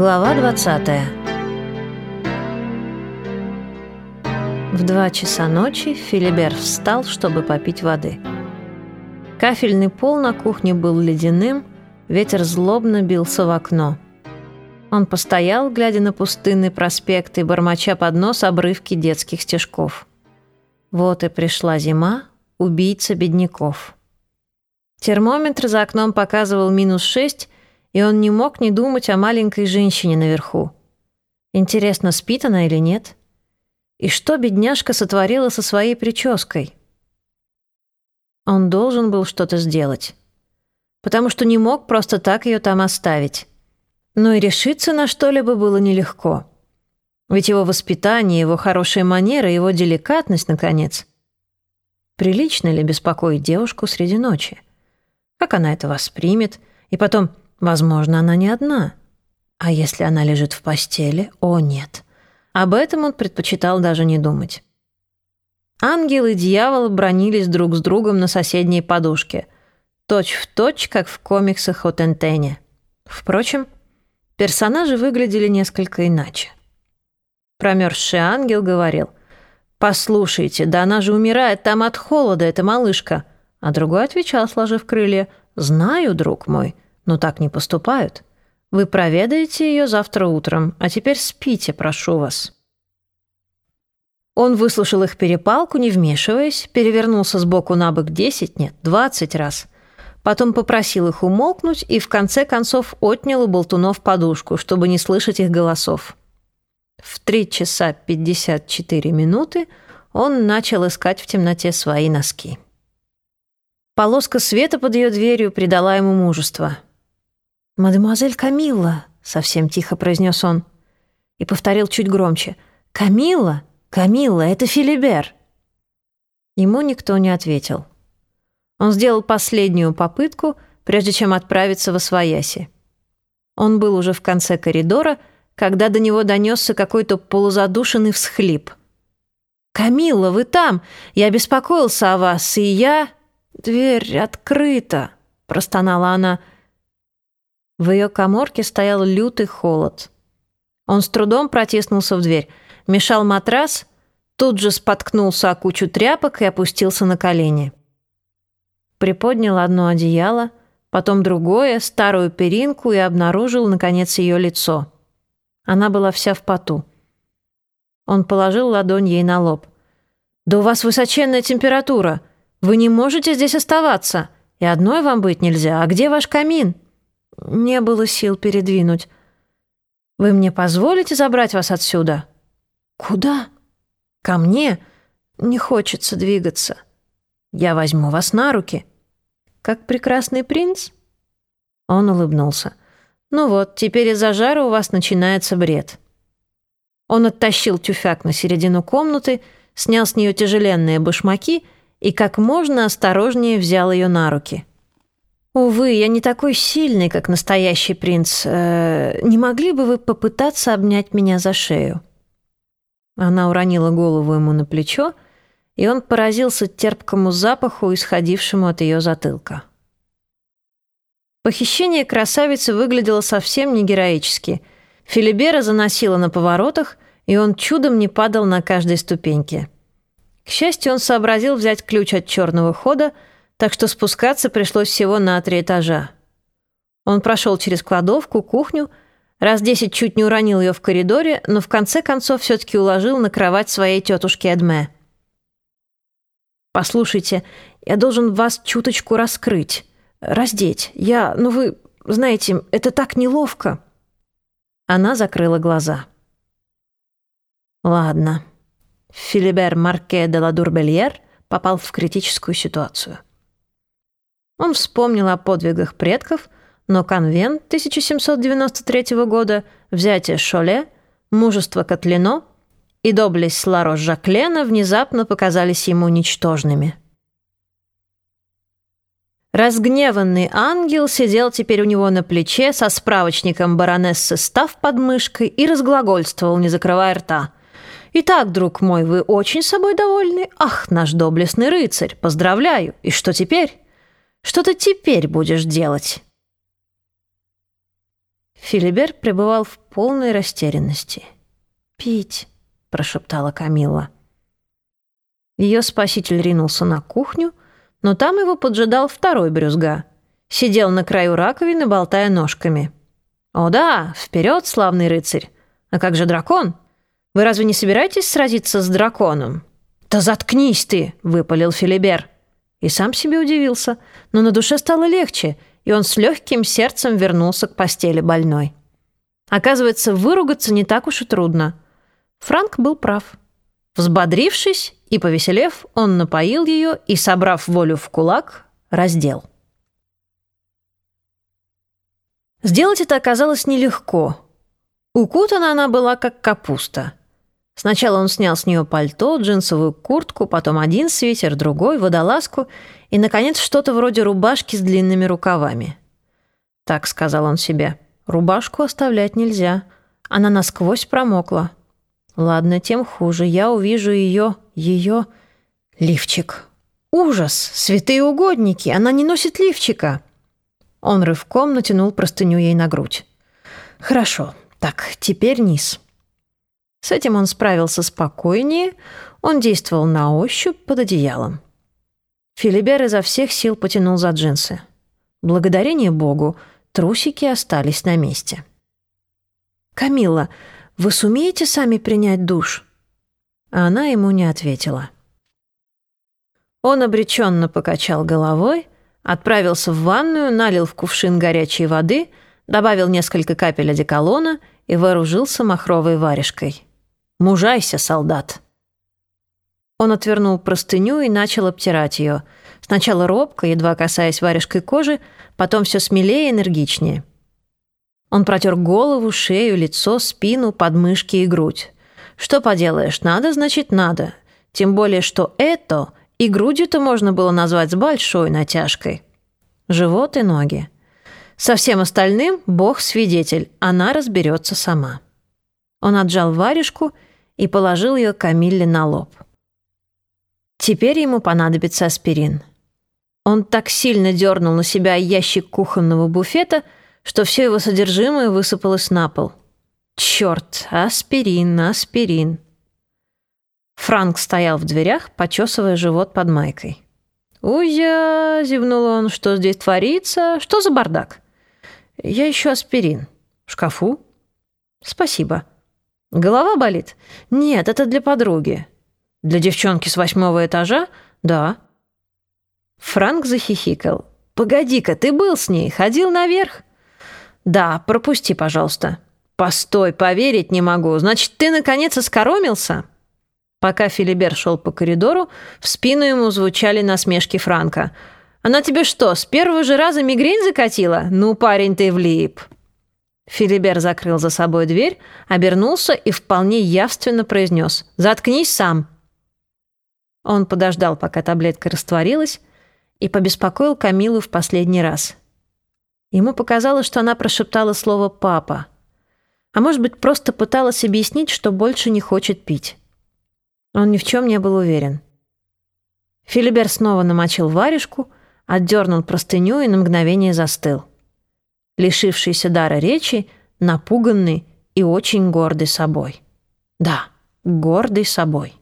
Глава 20 В два часа ночи Филибер встал, чтобы попить воды. Кафельный пол на кухне был ледяным, ветер злобно бился в окно. Он постоял, глядя на пустынный проспект и бормоча под нос обрывки детских стежков. Вот и пришла зима, убийца бедняков. Термометр за окном показывал минус шесть, и он не мог не думать о маленькой женщине наверху. Интересно, спит она или нет? И что бедняжка сотворила со своей прической? Он должен был что-то сделать. Потому что не мог просто так ее там оставить. Но и решиться на что-либо было нелегко. Ведь его воспитание, его хорошие манеры, его деликатность, наконец. Прилично ли беспокоить девушку среди ночи? Как она это воспримет? И потом, Возможно, она не одна. А если она лежит в постели? О, нет. Об этом он предпочитал даже не думать. Ангел и дьявол бронились друг с другом на соседней подушке. Точь в точь, как в комиксах о Тентене. Впрочем, персонажи выглядели несколько иначе. Промерзший ангел говорил, «Послушайте, да она же умирает там от холода, эта малышка». А другой отвечал, сложив крылья, «Знаю, друг мой, но так не поступают. Вы проведаете ее завтра утром, а теперь спите, прошу вас». Он выслушал их перепалку, не вмешиваясь, перевернулся с боку на бок десять, нет, двадцать раз. Потом попросил их умолкнуть и в конце концов отнял у болтунов подушку, чтобы не слышать их голосов. В три часа пятьдесят четыре минуты он начал искать в темноте свои носки. Полоска света под ее дверью придала ему мужество — «Мадемуазель Камилла», — совсем тихо произнес он. И повторил чуть громче. «Камилла? Камилла, это Филибер!» Ему никто не ответил. Он сделал последнюю попытку, прежде чем отправиться в Освояси. Он был уже в конце коридора, когда до него донесся какой-то полузадушенный всхлип. «Камилла, вы там! Я беспокоился о вас, и я...» «Дверь открыта!» — простонала она. В ее коморке стоял лютый холод. Он с трудом протиснулся в дверь, мешал матрас, тут же споткнулся о кучу тряпок и опустился на колени. Приподнял одно одеяло, потом другое, старую перинку и обнаружил, наконец, ее лицо. Она была вся в поту. Он положил ладонь ей на лоб. «Да у вас высоченная температура. Вы не можете здесь оставаться. И одной вам быть нельзя. А где ваш камин?» Не было сил передвинуть. «Вы мне позволите забрать вас отсюда?» «Куда?» «Ко мне. Не хочется двигаться. Я возьму вас на руки». «Как прекрасный принц?» Он улыбнулся. «Ну вот, теперь из-за жара у вас начинается бред». Он оттащил тюфяк на середину комнаты, снял с нее тяжеленные башмаки и как можно осторожнее взял ее на руки. «Увы, я не такой сильный, как настоящий принц. Э, не могли бы вы попытаться обнять меня за шею?» Она уронила голову ему на плечо, и он поразился терпкому запаху, исходившему от ее затылка. Похищение красавицы выглядело совсем не героически. Филибера заносила на поворотах, и он чудом не падал на каждой ступеньке. К счастью, он сообразил взять ключ от черного хода — так что спускаться пришлось всего на три этажа. Он прошел через кладовку, кухню, раз десять чуть не уронил ее в коридоре, но в конце концов все-таки уложил на кровать своей тетушки Эдме. «Послушайте, я должен вас чуточку раскрыть, раздеть. Я, ну вы, знаете, это так неловко». Она закрыла глаза. «Ладно». Филибер Марке де ла Дурбельер попал в критическую ситуацию. Он вспомнил о подвигах предков, но конвент 1793 года, взятие Шоле, мужество Котлино и доблесть Ларош Жаклена внезапно показались ему ничтожными. Разгневанный ангел сидел теперь у него на плече со справочником баронессы Став под мышкой и разглагольствовал, не закрывая рта. «Итак, друг мой, вы очень собой довольны? Ах, наш доблестный рыцарь, поздравляю! И что теперь?» Что ты теперь будешь делать?» Филибер пребывал в полной растерянности. «Пить», — прошептала Камилла. Ее спаситель ринулся на кухню, но там его поджидал второй брюзга. Сидел на краю раковины, болтая ножками. «О да, вперед, славный рыцарь! А как же дракон? Вы разве не собираетесь сразиться с драконом?» «Да заткнись ты!» — выпалил Филибер. И сам себе удивился, но на душе стало легче, и он с легким сердцем вернулся к постели больной. Оказывается, выругаться не так уж и трудно. Франк был прав. Взбодрившись и повеселев, он напоил ее и, собрав волю в кулак, раздел. Сделать это оказалось нелегко. Укутана она была, как капуста. Сначала он снял с нее пальто, джинсовую куртку, потом один свитер, другой, водолазку и, наконец, что-то вроде рубашки с длинными рукавами. «Так», — сказал он себе, — «рубашку оставлять нельзя. Она насквозь промокла». «Ладно, тем хуже. Я увижу ее, ее лифчик». «Ужас! Святые угодники! Она не носит лифчика!» Он рывком натянул простыню ей на грудь. «Хорошо. Так, теперь низ». С этим он справился спокойнее, он действовал на ощупь под одеялом. Филибер изо всех сил потянул за джинсы. Благодарение Богу, трусики остались на месте. «Камилла, вы сумеете сами принять душ?» Она ему не ответила. Он обреченно покачал головой, Отправился в ванную, налил в кувшин горячей воды, добавил несколько капель одеколона и вооружился махровой варежкой. «Мужайся, солдат!» Он отвернул простыню и начал обтирать ее. Сначала робко, едва касаясь варежкой кожи, потом все смелее и энергичнее. Он протер голову, шею, лицо, спину, подмышки и грудь. Что поделаешь, надо, значит, надо. Тем более, что это и грудью-то можно было назвать с большой натяжкой. Живот и ноги. Со всем остальным Бог свидетель, она разберется сама. Он отжал варежку и положил ее Камилле на лоб. Теперь ему понадобится аспирин. Он так сильно дернул на себя ящик кухонного буфета, что все его содержимое высыпалось на пол. Черт, аспирин, аспирин. Франк стоял в дверях, почесывая живот под майкой. «Уя!» — зевнул он. «Что здесь творится? Что за бардак?» «Я ищу аспирин. В шкафу?» «Спасибо». «Голова болит?» «Нет, это для подруги». «Для девчонки с восьмого этажа?» «Да». Франк захихикал. «Погоди-ка, ты был с ней? Ходил наверх?» «Да, пропусти, пожалуйста». «Постой, поверить не могу. Значит, ты, наконец, оскоромился?» Пока Филибер шел по коридору, в спину ему звучали насмешки Франка. «Она тебе что, с первого же раза мигрень закатила? Ну, парень, ты влип!» Филибер закрыл за собой дверь, обернулся и вполне явственно произнес «Заткнись сам!» Он подождал, пока таблетка растворилась, и побеспокоил Камилу в последний раз. Ему показалось, что она прошептала слово «папа», а может быть, просто пыталась объяснить, что больше не хочет пить. Он ни в чем не был уверен. Филибер снова намочил варежку, отдернул простыню и на мгновение застыл. Лишившийся дара речи, напуганный и очень гордый собой. Да, гордый собой.